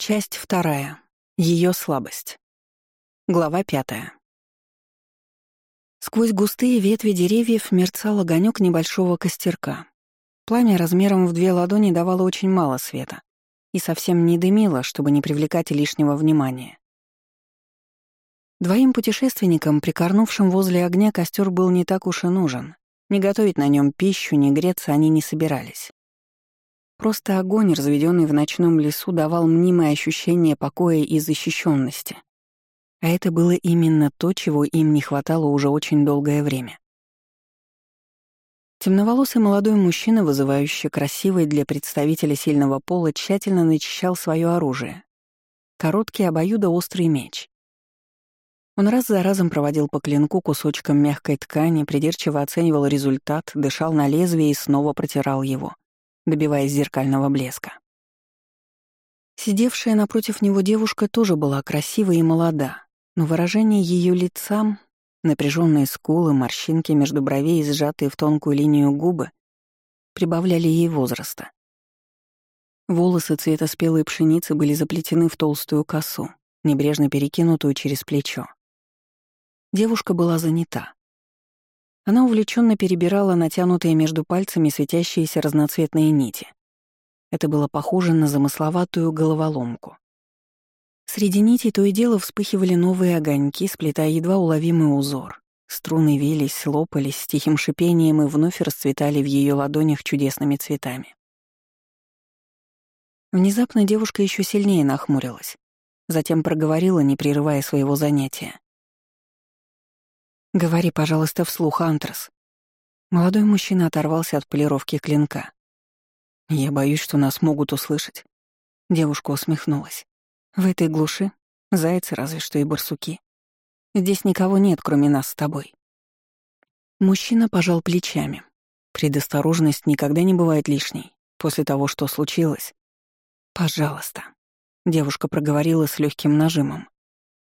Часть вторая. Ее слабость. Глава пятая. Сквозь густые ветви деревьев мерцал огонек небольшого костерка. Пламя размером в две ладони давало очень мало света и совсем не дымило, чтобы не привлекать лишнего внимания. Двоим путешественникам, прикорнувшим возле огня, костер был не так уж и нужен. Не готовить на нем пищу, не греться они не собирались. Просто огонь, разведенный в ночном лесу, давал мнимое ощущение покоя и защищенности. А это было именно то, чего им не хватало уже очень долгое время. Темноволосый молодой мужчина, вызывающий красивый для представителя сильного пола, тщательно начищал свое оружие. Короткий обоюдоострый меч. Он раз за разом проводил по клинку кусочком мягкой ткани, придирчиво оценивал результат, дышал на лезвие и снова протирал его добиваясь зеркального блеска. Сидевшая напротив него девушка тоже была красива и молода, но выражение ее лица, напряженные скулы, морщинки между бровей сжатые в тонкую линию губы прибавляли ей возраста. Волосы цвета спелой пшеницы были заплетены в толстую косу, небрежно перекинутую через плечо. Девушка была занята. Она увлеченно перебирала натянутые между пальцами светящиеся разноцветные нити. Это было похоже на замысловатую головоломку. Среди нитей то и дело вспыхивали новые огоньки, сплетая едва уловимый узор. Струны вились, лопались с тихим шипением и вновь расцветали в ее ладонях чудесными цветами. Внезапно девушка еще сильнее нахмурилась, затем проговорила, не прерывая своего занятия. «Говори, пожалуйста, вслух, Антрас». Молодой мужчина оторвался от полировки клинка. «Я боюсь, что нас могут услышать». Девушка усмехнулась. «В этой глуши зайцы разве что и барсуки. Здесь никого нет, кроме нас с тобой». Мужчина пожал плечами. Предосторожность никогда не бывает лишней. После того, что случилось. «Пожалуйста», — девушка проговорила с легким нажимом.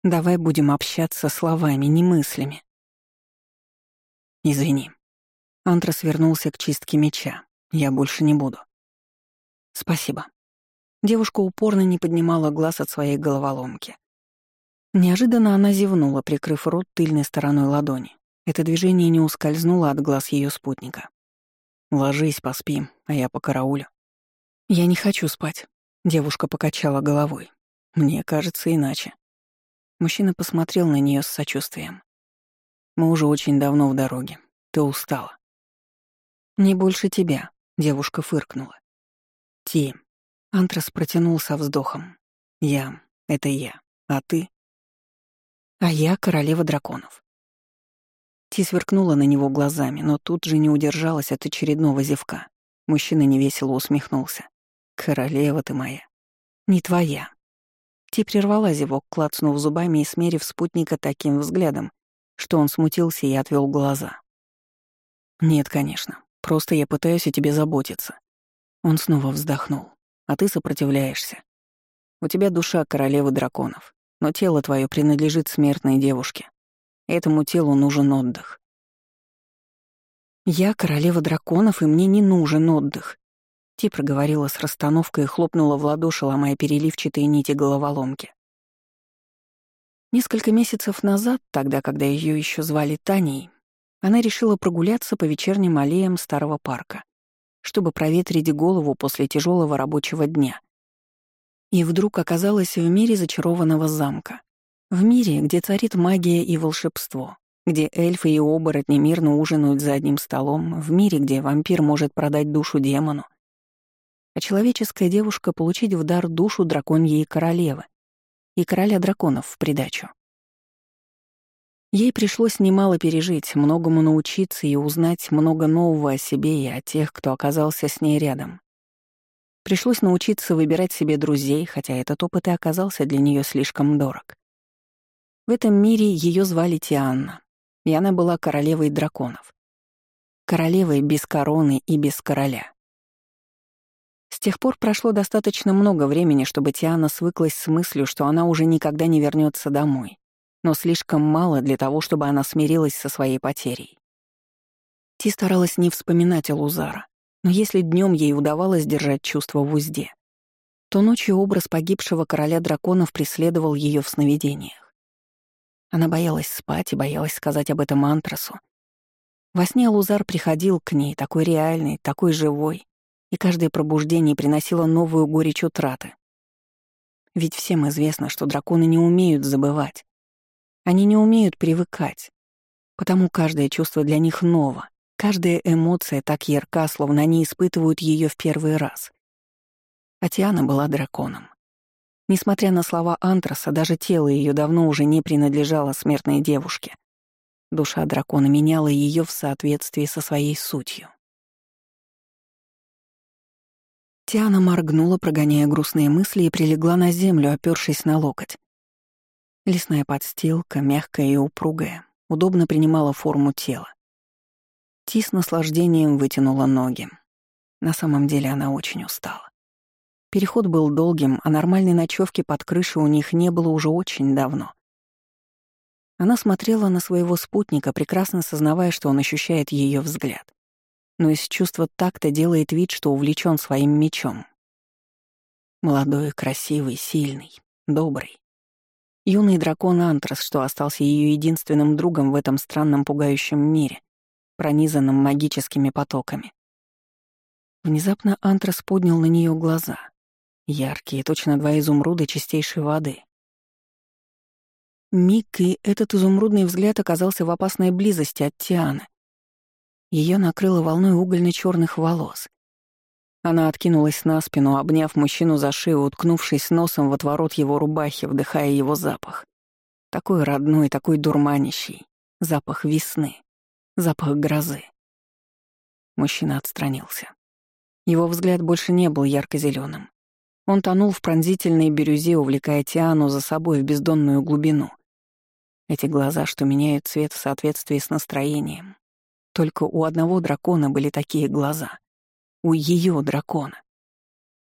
«Давай будем общаться словами, не мыслями. «Извини». Антрас вернулся к чистке меча. «Я больше не буду». «Спасибо». Девушка упорно не поднимала глаз от своей головоломки. Неожиданно она зевнула, прикрыв рот тыльной стороной ладони. Это движение не ускользнуло от глаз ее спутника. «Ложись, поспи, а я по караулю». «Я не хочу спать», — девушка покачала головой. «Мне кажется иначе». Мужчина посмотрел на нее с сочувствием. Мы уже очень давно в дороге. Ты устала. Не больше тебя, девушка фыркнула. Ти. Антрас протянул со вздохом. Я — это я. А ты? А я — королева драконов. Ти сверкнула на него глазами, но тут же не удержалась от очередного зевка. Мужчина невесело усмехнулся. «Королева ты моя. Не твоя». Ти прервала зевок, клацнув зубами и смерив спутника таким взглядом, что он смутился и отвел глаза. «Нет, конечно. Просто я пытаюсь о тебе заботиться». Он снова вздохнул. «А ты сопротивляешься. У тебя душа королевы драконов, но тело твое принадлежит смертной девушке. Этому телу нужен отдых». «Я королева драконов, и мне не нужен отдых», Ти проговорила с расстановкой и хлопнула в ладоши, ломая переливчатые нити головоломки. Несколько месяцев назад, тогда, когда ее еще звали Таней, она решила прогуляться по вечерним аллеям старого парка, чтобы проветрить голову после тяжелого рабочего дня. И вдруг оказалась в мире зачарованного замка. В мире, где царит магия и волшебство, где эльфы и оборотни мирно ужинают за одним столом, в мире, где вампир может продать душу демону, а человеческая девушка получить в дар душу драконьей королевы, и короля драконов в придачу. Ей пришлось немало пережить, многому научиться и узнать много нового о себе и о тех, кто оказался с ней рядом. Пришлось научиться выбирать себе друзей, хотя этот опыт и оказался для нее слишком дорог. В этом мире ее звали Тианна, и она была королевой драконов. Королевой без короны и без короля. Тех пор прошло достаточно много времени, чтобы Тиана свыклась с мыслью, что она уже никогда не вернется домой, но слишком мало для того, чтобы она смирилась со своей потерей. Ти старалась не вспоминать о Лузара, но если днем ей удавалось держать чувство в узде, то ночью образ погибшего короля драконов преследовал ее в сновидениях. Она боялась спать и боялась сказать об этом Антрасу. Во сне Лузар приходил к ней, такой реальный, такой живой, и каждое пробуждение приносило новую горечь утраты. Ведь всем известно, что драконы не умеют забывать. Они не умеют привыкать. Потому каждое чувство для них ново, каждая эмоция так ярка, словно они испытывают ее в первый раз. А Тиана была драконом. Несмотря на слова Антраса, даже тело ее давно уже не принадлежало смертной девушке. Душа дракона меняла ее в соответствии со своей сутью. Тиана моргнула, прогоняя грустные мысли, и прилегла на землю, опёршись на локоть. Лесная подстилка, мягкая и упругая, удобно принимала форму тела. Ти с наслаждением вытянула ноги. На самом деле она очень устала. Переход был долгим, а нормальной ночевки под крышей у них не было уже очень давно. Она смотрела на своего спутника, прекрасно сознавая, что он ощущает ее взгляд. Но из чувства такта делает вид, что увлечен своим мечом. Молодой, красивый, сильный, добрый. Юный дракон Антрас, что остался ее единственным другом в этом странном пугающем мире, пронизанном магическими потоками. Внезапно Антрас поднял на нее глаза — Яркие, точно два изумруда чистейшей воды. Миг, и этот изумрудный взгляд оказался в опасной близости от Тианы. Ее накрыло волной угольно черных волос. Она откинулась на спину, обняв мужчину за шею, уткнувшись носом в отворот его рубахи, вдыхая его запах. Такой родной, такой дурманящий. Запах весны. Запах грозы. Мужчина отстранился. Его взгляд больше не был ярко зеленым он тонул в пронзительной бирюзе, увлекая Тиану за собой в бездонную глубину. Эти глаза, что меняют цвет в соответствии с настроением. Только у одного дракона были такие глаза. У ее дракона.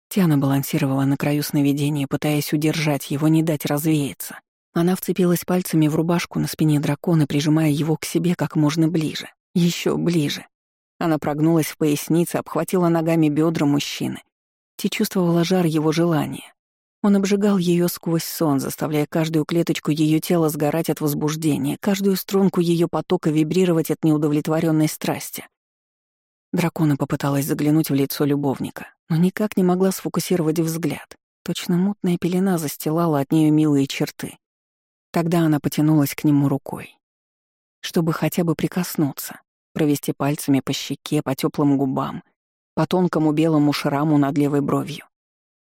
Тиана балансировала на краю сновидения, пытаясь удержать его, не дать развеяться. Она вцепилась пальцами в рубашку на спине дракона, прижимая его к себе как можно ближе. еще ближе. Она прогнулась в пояснице, обхватила ногами бедра мужчины Ти чувствовала жар его желания. Он обжигал ее сквозь сон, заставляя каждую клеточку ее тела сгорать от возбуждения, каждую струнку ее потока вибрировать от неудовлетворенной страсти. Дракона попыталась заглянуть в лицо любовника, но никак не могла сфокусировать взгляд. Точно мутная пелена застилала от нее милые черты. Тогда она потянулась к нему рукой. Чтобы хотя бы прикоснуться, провести пальцами по щеке, по теплым губам — по тонкому белому шраму над левой бровью.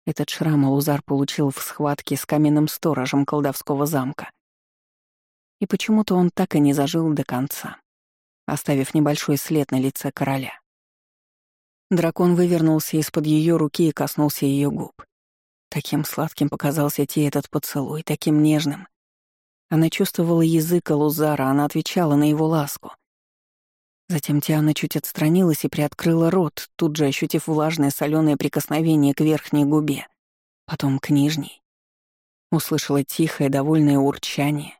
Этот шрам Алузар получил в схватке с каменным сторожем колдовского замка. И почему-то он так и не зажил до конца, оставив небольшой след на лице короля. Дракон вывернулся из-под ее руки и коснулся ее губ. Таким сладким показался Ти этот поцелуй, таким нежным. Она чувствовала язык Алузара, она отвечала на его ласку — Затем Тиана чуть отстранилась и приоткрыла рот, тут же ощутив влажное соленое прикосновение к верхней губе, потом к нижней. Услышала тихое, довольное урчание.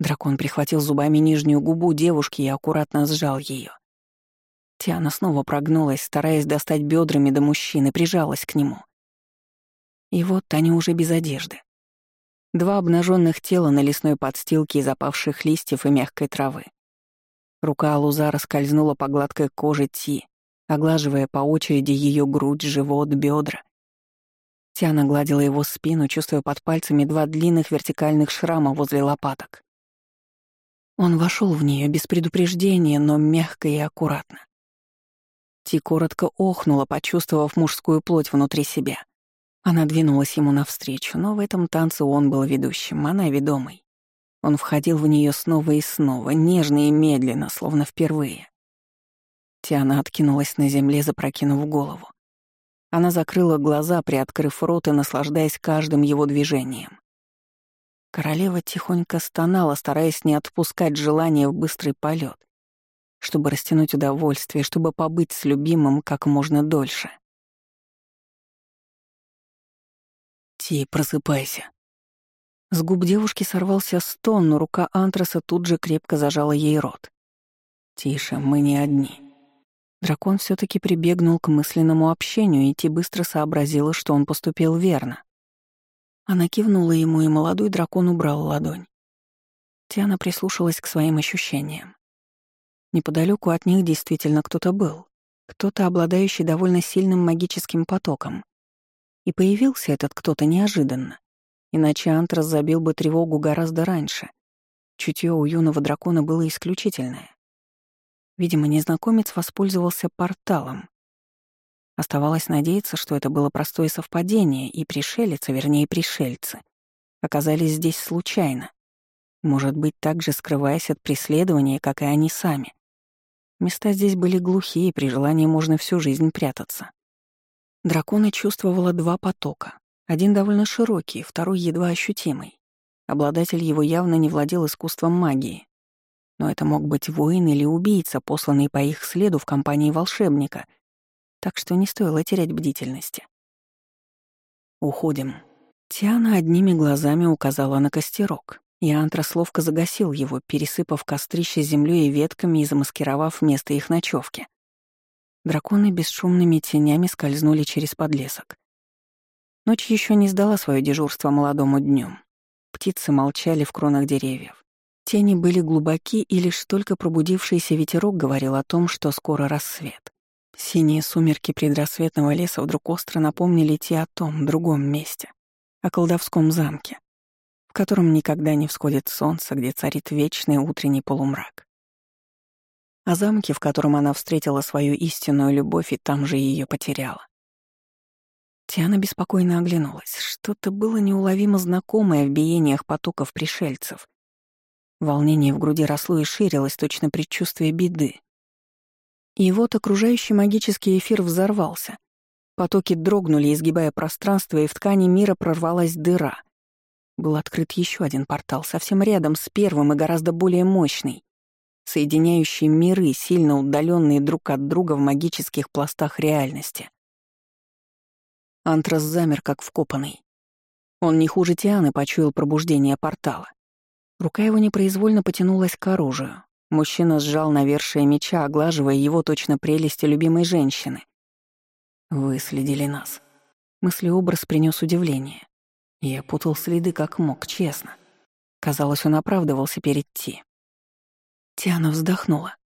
Дракон прихватил зубами нижнюю губу девушки и аккуратно сжал ее. Тиана снова прогнулась, стараясь достать бедрами до мужчины, прижалась к нему. И вот они уже без одежды. Два обнаженных тела на лесной подстилке из опавших листьев и мягкой травы. Рука Алузара скользнула по гладкой коже Ти, оглаживая по очереди ее грудь, живот, бедра. Тиана гладила его спину, чувствуя под пальцами два длинных вертикальных шрама возле лопаток. Он вошел в нее без предупреждения, но мягко и аккуратно. Ти коротко охнула, почувствовав мужскую плоть внутри себя. Она двинулась ему навстречу, но в этом танце он был ведущим, она — ведомой. Он входил в нее снова и снова, нежно и медленно, словно впервые. Тиана откинулась на земле, запрокинув голову. Она закрыла глаза, приоткрыв рот и наслаждаясь каждым его движением. Королева тихонько стонала, стараясь не отпускать желание в быстрый полет, чтобы растянуть удовольствие, чтобы побыть с любимым как можно дольше. «Ти, просыпайся», с губ девушки сорвался стон, но рука Антраса тут же крепко зажала ей рот. «Тише, мы не одни». Дракон все таки прибегнул к мысленному общению, и Ти быстро сообразила, что он поступил верно. Она кивнула ему, и молодой дракон убрал ладонь. Тиана прислушалась к своим ощущениям. Неподалеку от них действительно кто-то был. Кто-то, обладающий довольно сильным магическим потоком. И появился этот кто-то неожиданно. Иначе Антрас забил бы тревогу гораздо раньше. Чутье у юного дракона было исключительное. Видимо, незнакомец воспользовался порталом. Оставалось надеяться, что это было простое совпадение, и пришелец, а вернее пришельцы, оказались здесь случайно. Может быть, так же скрываясь от преследования, как и они сами. Места здесь были глухие, при желании можно всю жизнь прятаться. Дракона чувствовала два потока. Один довольно широкий, второй едва ощутимый. Обладатель его явно не владел искусством магии. Но это мог быть воин или убийца, посланный по их следу в компании волшебника, так что не стоило терять бдительности. «Уходим». Тиана одними глазами указала на костерок, и Антрас ловко загасил его, пересыпав кострище землей и ветками и замаскировав место их ночевки. Драконы бесшумными тенями скользнули через подлесок. Ночь еще не сдала свое дежурство молодому днем. Птицы молчали в кронах деревьев. Тени были глубоки, и лишь только пробудившийся ветерок говорил о том, что скоро рассвет. Синие сумерки предрассветного леса вдруг остро напомнили те о том, другом месте, о колдовском замке, в котором никогда не всходит солнце, где царит вечный утренний полумрак. О замке, в котором она встретила свою истинную любовь и там же ее потеряла. Тиана беспокойно оглянулась. Что-то было неуловимо знакомое в биениях потоков пришельцев. Волнение в груди росло и ширилось, точно предчувствие беды. И вот окружающий магический эфир взорвался. Потоки дрогнули, изгибая пространство, и в ткани мира прорвалась дыра — был открыт еще один портал, совсем рядом с первым и гораздо более мощный, соединяющий миры, сильно удаленные друг от друга в магических пластах реальности. Антрас замер, как вкопанный. Он не хуже Тианы почуял пробуждение портала. Рука его непроизвольно потянулась к оружию. Мужчина сжал навершие меча, оглаживая его точно прелести любимой женщины. «Выследили нас». Мыслеобраз принес удивление. Я путал следы как мог, честно. Казалось, он оправдывался перед Ти. Тиана вздохнула.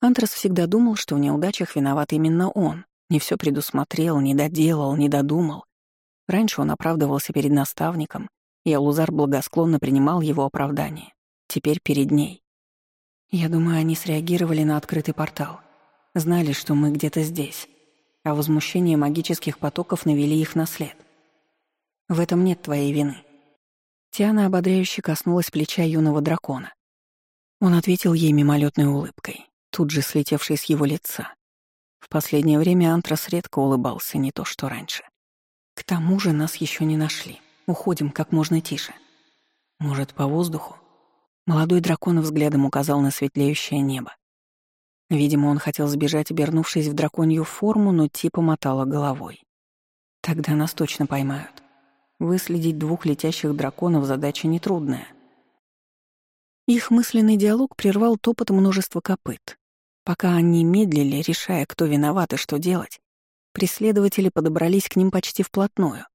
Антрас всегда думал, что в неудачах виноват именно он. Не все предусмотрел, не доделал, не додумал. Раньше он оправдывался перед наставником, и Алузар благосклонно принимал его оправдание. Теперь перед ней. Я думаю, они среагировали на открытый портал. Знали, что мы где-то здесь. А возмущение магических потоков навели их на след. В этом нет твоей вины». Тиана ободряюще коснулась плеча юного дракона. Он ответил ей мимолетной улыбкой, тут же слетевшей с его лица. В последнее время Антрас редко улыбался, не то что раньше. К тому же нас еще не нашли. Уходим как можно тише. Может, по воздуху? Молодой дракон взглядом указал на светлеющее небо. Видимо, он хотел сбежать, обернувшись в драконью форму, но типа мотала головой. Тогда нас точно поймают. Выследить двух летящих драконов задача нетрудная. Их мысленный диалог прервал топот множества копыт. Пока они медлили, решая, кто виноват и что делать, преследователи подобрались к ним почти вплотную.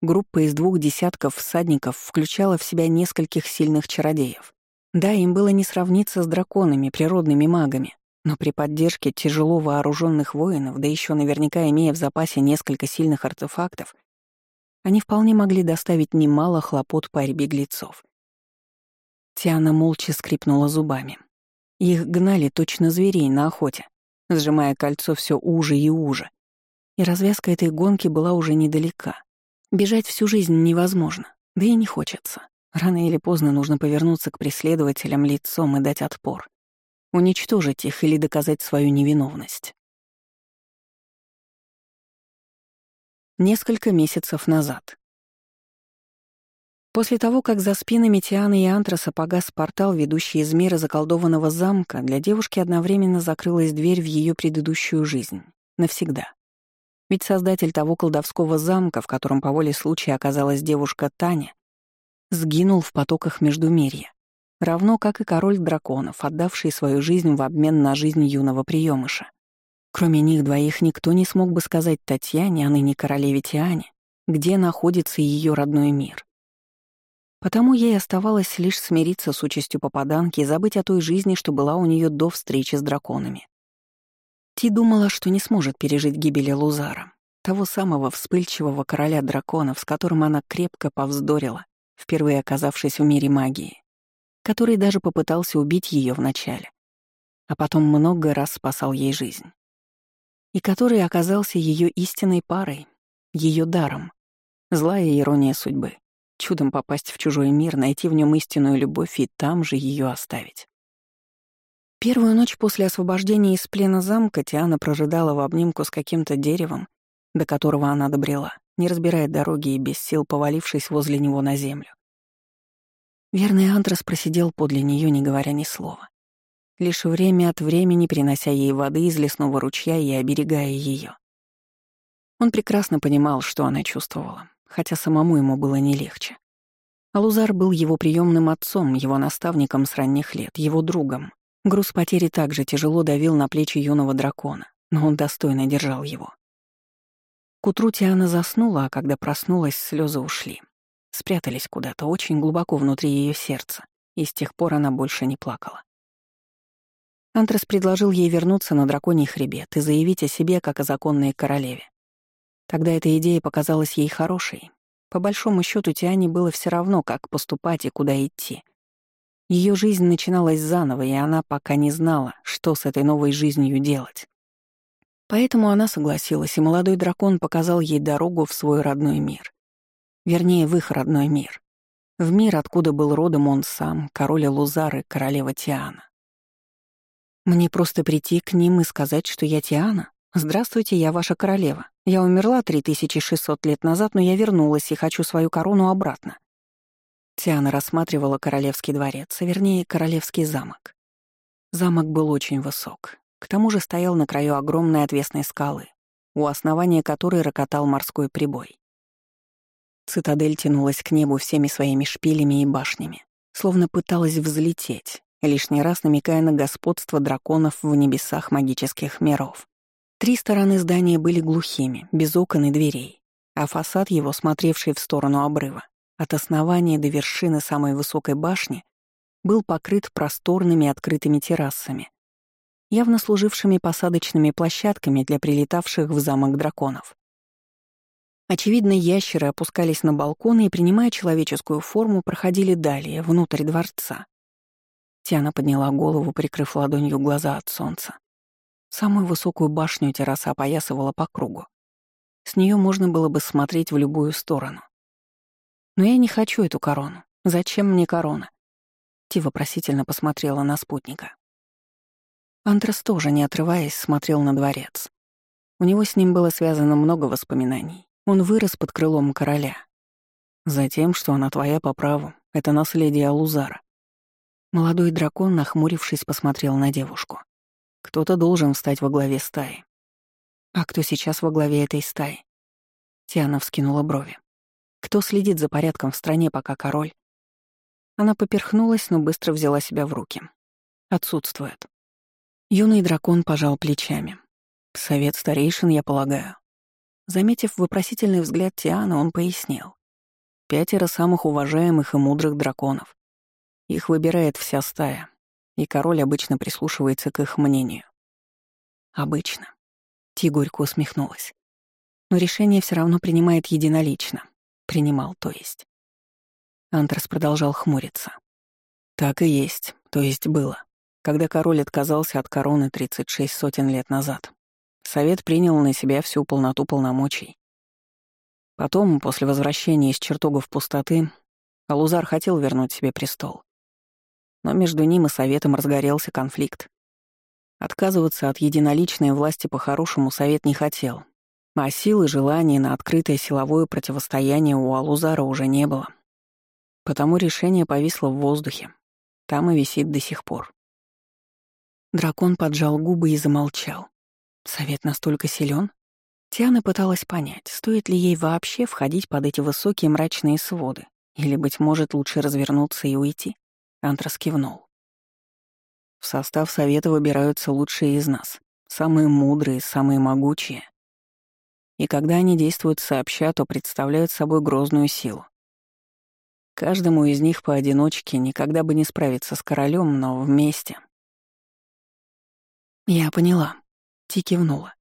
Группа из двух десятков всадников включала в себя нескольких сильных чародеев. Да, им было не сравниться с драконами, природными магами, но при поддержке тяжело вооруженных воинов, да еще наверняка имея в запасе несколько сильных артефактов, они вполне могли доставить немало хлопот паре беглецов. Тиана молча скрипнула зубами. Их гнали точно зверей на охоте, сжимая кольцо все уже и уже. И развязка этой гонки была уже недалека. Бежать всю жизнь невозможно, да и не хочется. Рано или поздно нужно повернуться к преследователям лицом и дать отпор. Уничтожить их или доказать свою невиновность. несколько месяцев назад. После того, как за спинами Тианы и Антраса погас портал, ведущий из мира заколдованного замка, для девушки одновременно закрылась дверь в ее предыдущую жизнь. Навсегда. Ведь создатель того колдовского замка, в котором по воле случая оказалась девушка Таня, сгинул в потоках Междумирья, равно как и король драконов, отдавший свою жизнь в обмен на жизнь юного приемыша. Кроме них двоих никто не смог бы сказать Татьяне, а ныне королеве Тиане, где находится ее родной мир. Потому ей оставалось лишь смириться с участью попаданки и забыть о той жизни, что была у нее до встречи с драконами. Ти думала, что не сможет пережить гибели Лузара, того самого вспыльчивого короля драконов, с которым она крепко повздорила, впервые оказавшись в мире магии, который даже попытался убить ее вначале, а потом много раз спасал ей жизнь. И который оказался ее истинной парой, ее даром. Злая ирония судьбы. Чудом попасть в чужой мир, найти в нем истинную любовь и там же ее оставить. Первую ночь после освобождения из плена замка Тиана прожидала в обнимку с каким-то деревом, до которого она добрела, не разбирая дороги и без сил повалившись возле него на землю. Верный Антрас просидел подле нее, не говоря ни слова. Лишь время от времени принося ей воды из лесного ручья и оберегая ее. Он прекрасно понимал, что она чувствовала, хотя самому ему было не легче. Алузар был его приемным отцом, его наставником с ранних лет, его другом, Груз потери также тяжело давил на плечи юного дракона, но он достойно держал его. К утру Тиана заснула, а когда проснулась, слезы ушли. Спрятались куда-то очень глубоко внутри ее сердца, и с тех пор она больше не плакала. Антрас предложил ей вернуться на драконий хребет и заявить о себе как о законной королеве. Тогда эта идея показалась ей хорошей. По большому счету Тиане было все равно, как поступать и куда идти. Ее жизнь начиналась заново, и она пока не знала, что с этой новой жизнью делать. Поэтому она согласилась, и молодой дракон показал ей дорогу в свой родной мир. Вернее, в их родной мир. В мир, откуда был родом он сам, король Лузары, королева Тиана. Мне просто прийти к ним и сказать, что я Тиана? Здравствуйте, я ваша королева. Я умерла 3600 лет назад, но я вернулась и хочу свою корону обратно. Тиана рассматривала королевский дворец, а вернее, королевский замок. Замок был очень высок. К тому же стоял на краю огромной отвесной скалы, у основания которой рокотал морской прибой. Цитадель тянулась к небу всеми своими шпилями и башнями, словно пыталась взлететь, лишний раз намекая на господство драконов в небесах магических миров. Три стороны здания были глухими, без окон и дверей, а фасад его, смотревший в сторону обрыва, от основания до вершины самой высокой башни был покрыт просторными открытыми террасами, явно служившими посадочными площадками для прилетавших в замок драконов. Очевидно, ящеры опускались на балконы и, принимая человеческую форму, проходили далее, внутрь дворца. Тиана подняла голову, прикрыв ладонью глаза от солнца. Самую высокую башню терраса опоясывала по кругу. С нее можно было бы смотреть в любую сторону. Но я не хочу эту корону. Зачем мне корона? Ти вопросительно посмотрела на спутника. Антрас тоже, не отрываясь, смотрел на дворец. У него с ним было связано много воспоминаний. Он вырос под крылом короля. Затем, что она твоя по праву, это наследие Алузара. Молодой дракон, нахмурившись, посмотрел на девушку. Кто-то должен встать во главе стаи. А кто сейчас во главе этой стаи? Тиана вскинула брови. Кто следит за порядком в стране, пока король? Она поперхнулась, но быстро взяла себя в руки. Отсутствует. Юный дракон пожал плечами. Совет старейшин, я полагаю. Заметив вопросительный взгляд Тиана, он пояснил. Пятеро самых уважаемых и мудрых драконов. Их выбирает вся стая, и король обычно прислушивается к их мнению. Обычно. Ти усмехнулась. Но решение все равно принимает единолично. Принимал, то есть. Антрас продолжал хмуриться. Так и есть, то есть было. Когда король отказался от короны 36 сотен лет назад, совет принял на себя всю полноту полномочий. Потом, после возвращения из чертогов пустоты, Алузар хотел вернуть себе престол. Но между ним и советом разгорелся конфликт. Отказываться от единоличной власти по-хорошему совет не хотел, а силы желания на открытое силовое противостояние у Алузара уже не было. Потому решение повисло в воздухе. Там и висит до сих пор. Дракон поджал губы и замолчал. Совет настолько силен? Тиана пыталась понять, стоит ли ей вообще входить под эти высокие мрачные своды, или, быть может, лучше развернуться и уйти. Антрас кивнул. В состав совета выбираются лучшие из нас. самые мудрые, самые могучие. И когда они действуют сообща, то представляют собой грозную силу. Каждому из них поодиночке никогда бы не справиться с королем, но вместе. Я поняла. Ти кивнула.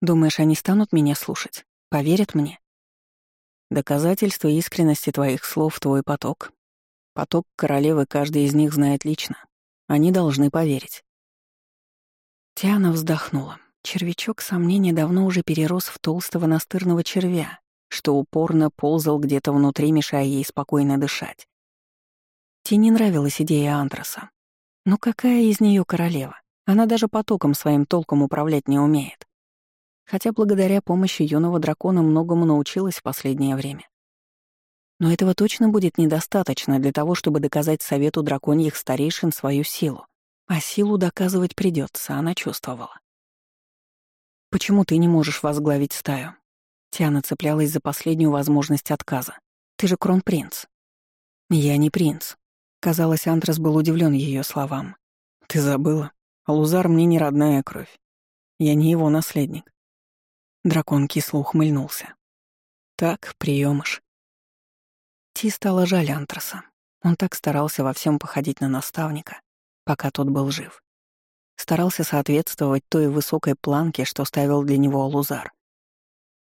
Думаешь, они станут меня слушать? Поверят мне? Доказательство искренности твоих слов — твой поток. Поток королевы каждый из них знает лично. Они должны поверить. Тиана вздохнула. Червячок сомнения давно уже перерос в толстого настырного червя, что упорно ползал где-то внутри, мешая ей спокойно дышать. Ти не нравилась идея Антраса. Но какая из нее королева? Она даже потоком своим толком управлять не умеет. Хотя благодаря помощи юного дракона многому научилась в последнее время. Но этого точно будет недостаточно для того, чтобы доказать совету драконьих старейшин свою силу. А силу доказывать придется, она чувствовала. «Почему ты не можешь возглавить стаю?» Тиана цеплялась за последнюю возможность отказа. «Ты же кронпринц». «Я не принц». Казалось, Антрас был удивлен ее словам. «Ты забыла? Лузар мне не родная кровь. Я не его наследник». Дракон кисло ухмыльнулся. «Так, приемыш. Ти стало жаль Антраса. Он так старался во всем походить на наставника, пока тот был жив. Старался соответствовать той высокой планке, что ставил для него Алузар.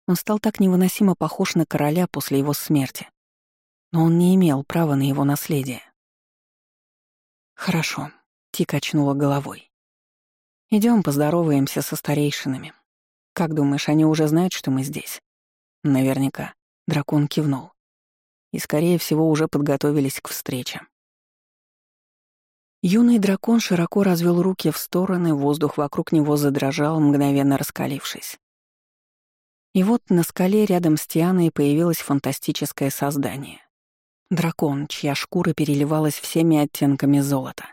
Он стал так невыносимо похож на короля после его смерти. Но он не имел права на его наследие. «Хорошо», — Ти качнула головой. Идем поздороваемся со старейшинами. Как думаешь, они уже знают, что мы здесь?» «Наверняка», — дракон кивнул. И, скорее всего, уже подготовились к встрече. Юный дракон широко развел руки в стороны, воздух вокруг него задрожал, мгновенно раскалившись. И вот на скале рядом с Тианой появилось фантастическое создание. Дракон, чья шкура переливалась всеми оттенками золота.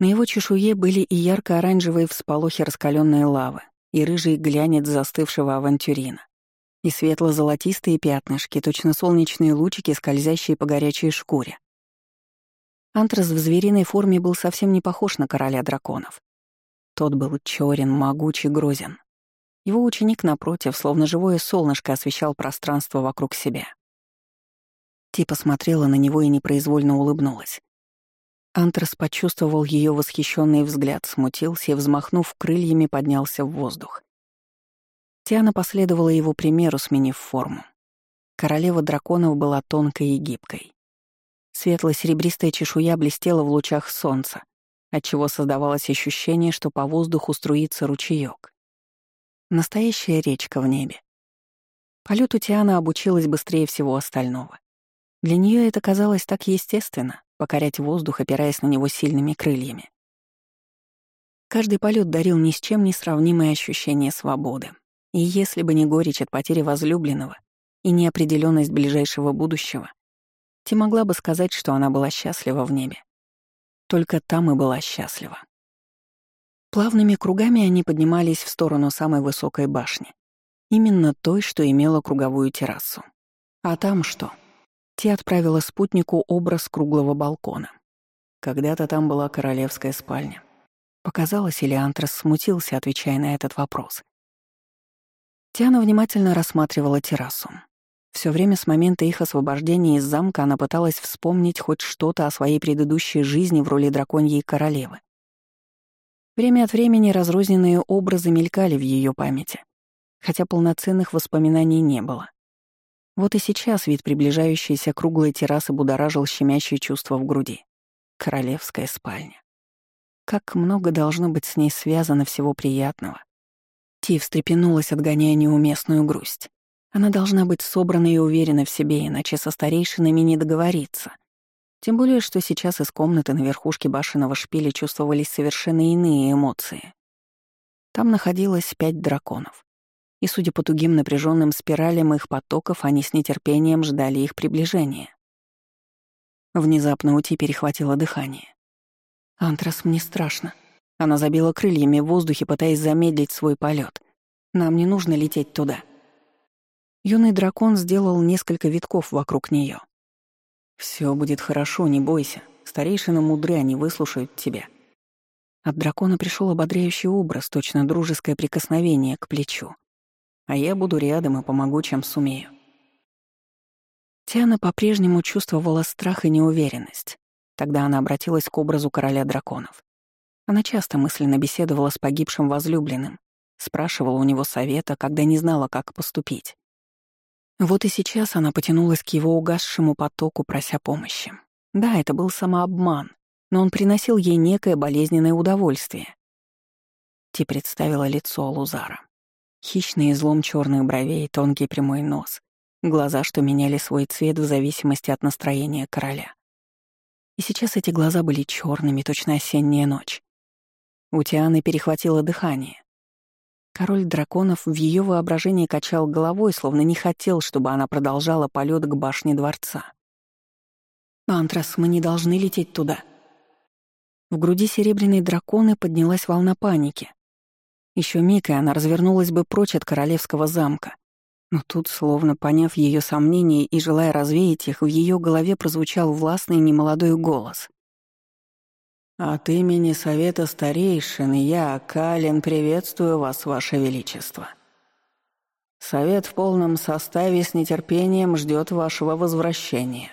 На его чешуе были и ярко-оранжевые всполохи раскаленной лавы, и рыжий глянец застывшего авантюрина, и светло-золотистые пятнышки, точно солнечные лучики, скользящие по горячей шкуре. Антрас в звериной форме был совсем не похож на короля драконов. Тот был черен, могучий, грозен. Его ученик, напротив, словно живое солнышко освещал пространство вокруг себя. Ти посмотрела на него и непроизвольно улыбнулась. Антрас почувствовал ее восхищенный взгляд, смутился и, взмахнув крыльями, поднялся в воздух. Тиана последовала его примеру, сменив форму. Королева драконов была тонкой и гибкой. Светло-серебристая чешуя блестела в лучах солнца, отчего создавалось ощущение, что по воздуху струится ручеёк. Настоящая речка в небе. Полету Тиана обучилась быстрее всего остального. Для нее это казалось так естественно — покорять воздух, опираясь на него сильными крыльями. Каждый полет дарил ни с чем не сравнимое ощущение свободы. И если бы не горечь от потери возлюбленного и неопределенность ближайшего будущего, Ти могла бы сказать, что она была счастлива в небе. Только там и была счастлива. Плавными кругами они поднимались в сторону самой высокой башни. Именно той, что имела круговую террасу. А там что? Ти отправила спутнику образ круглого балкона. Когда-то там была королевская спальня. Показалось, или смутился, отвечая на этот вопрос. Тиана внимательно рассматривала террасу. Все время с момента их освобождения из замка она пыталась вспомнить хоть что-то о своей предыдущей жизни в роли драконьей королевы. Время от времени разрозненные образы мелькали в ее памяти, хотя полноценных воспоминаний не было. Вот и сейчас вид приближающейся круглой террасы будоражил щемящее чувство в груди. Королевская спальня. Как много должно быть с ней связано всего приятного. Ти встрепенулась, отгоняя неуместную грусть. Она должна быть собрана и уверена в себе, иначе со старейшинами не договориться. Тем более, что сейчас из комнаты на верхушке башенного шпиля чувствовались совершенно иные эмоции. Там находилось пять драконов. И, судя по тугим напряженным спиралям их потоков, они с нетерпением ждали их приближения. Внезапно Ути перехватило дыхание. «Антрас, мне страшно». Она забила крыльями в воздухе, пытаясь замедлить свой полет. «Нам не нужно лететь туда». Юный дракон сделал несколько витков вокруг нее. Все будет хорошо, не бойся. Старейшины мудры, они выслушают тебя. От дракона пришел ободряющий образ, точно дружеское прикосновение к плечу. А я буду рядом и помогу, чем сумею. Тиана по-прежнему чувствовала страх и неуверенность. Тогда она обратилась к образу короля драконов. Она часто мысленно беседовала с погибшим возлюбленным, спрашивала у него совета, когда не знала, как поступить. Вот и сейчас она потянулась к его угасшему потоку, прося помощи. Да, это был самообман, но он приносил ей некое болезненное удовольствие. Ти представила лицо Лузара. Хищный излом черных бровей, тонкий прямой нос, глаза, что меняли свой цвет в зависимости от настроения короля. И сейчас эти глаза были черными, точно осенняя ночь. У Тианы перехватило дыхание. Король драконов в ее воображении качал головой, словно не хотел, чтобы она продолжала полет к башне дворца. «Антрас, мы не должны лететь туда». В груди серебряной драконы поднялась волна паники. Еще миг, и она развернулась бы прочь от королевского замка. Но тут, словно поняв ее сомнения и желая развеять их, в ее голове прозвучал властный немолодой голос. «От имени Совета Старейшин я, Калин, приветствую вас, Ваше Величество. Совет в полном составе с нетерпением ждет вашего возвращения».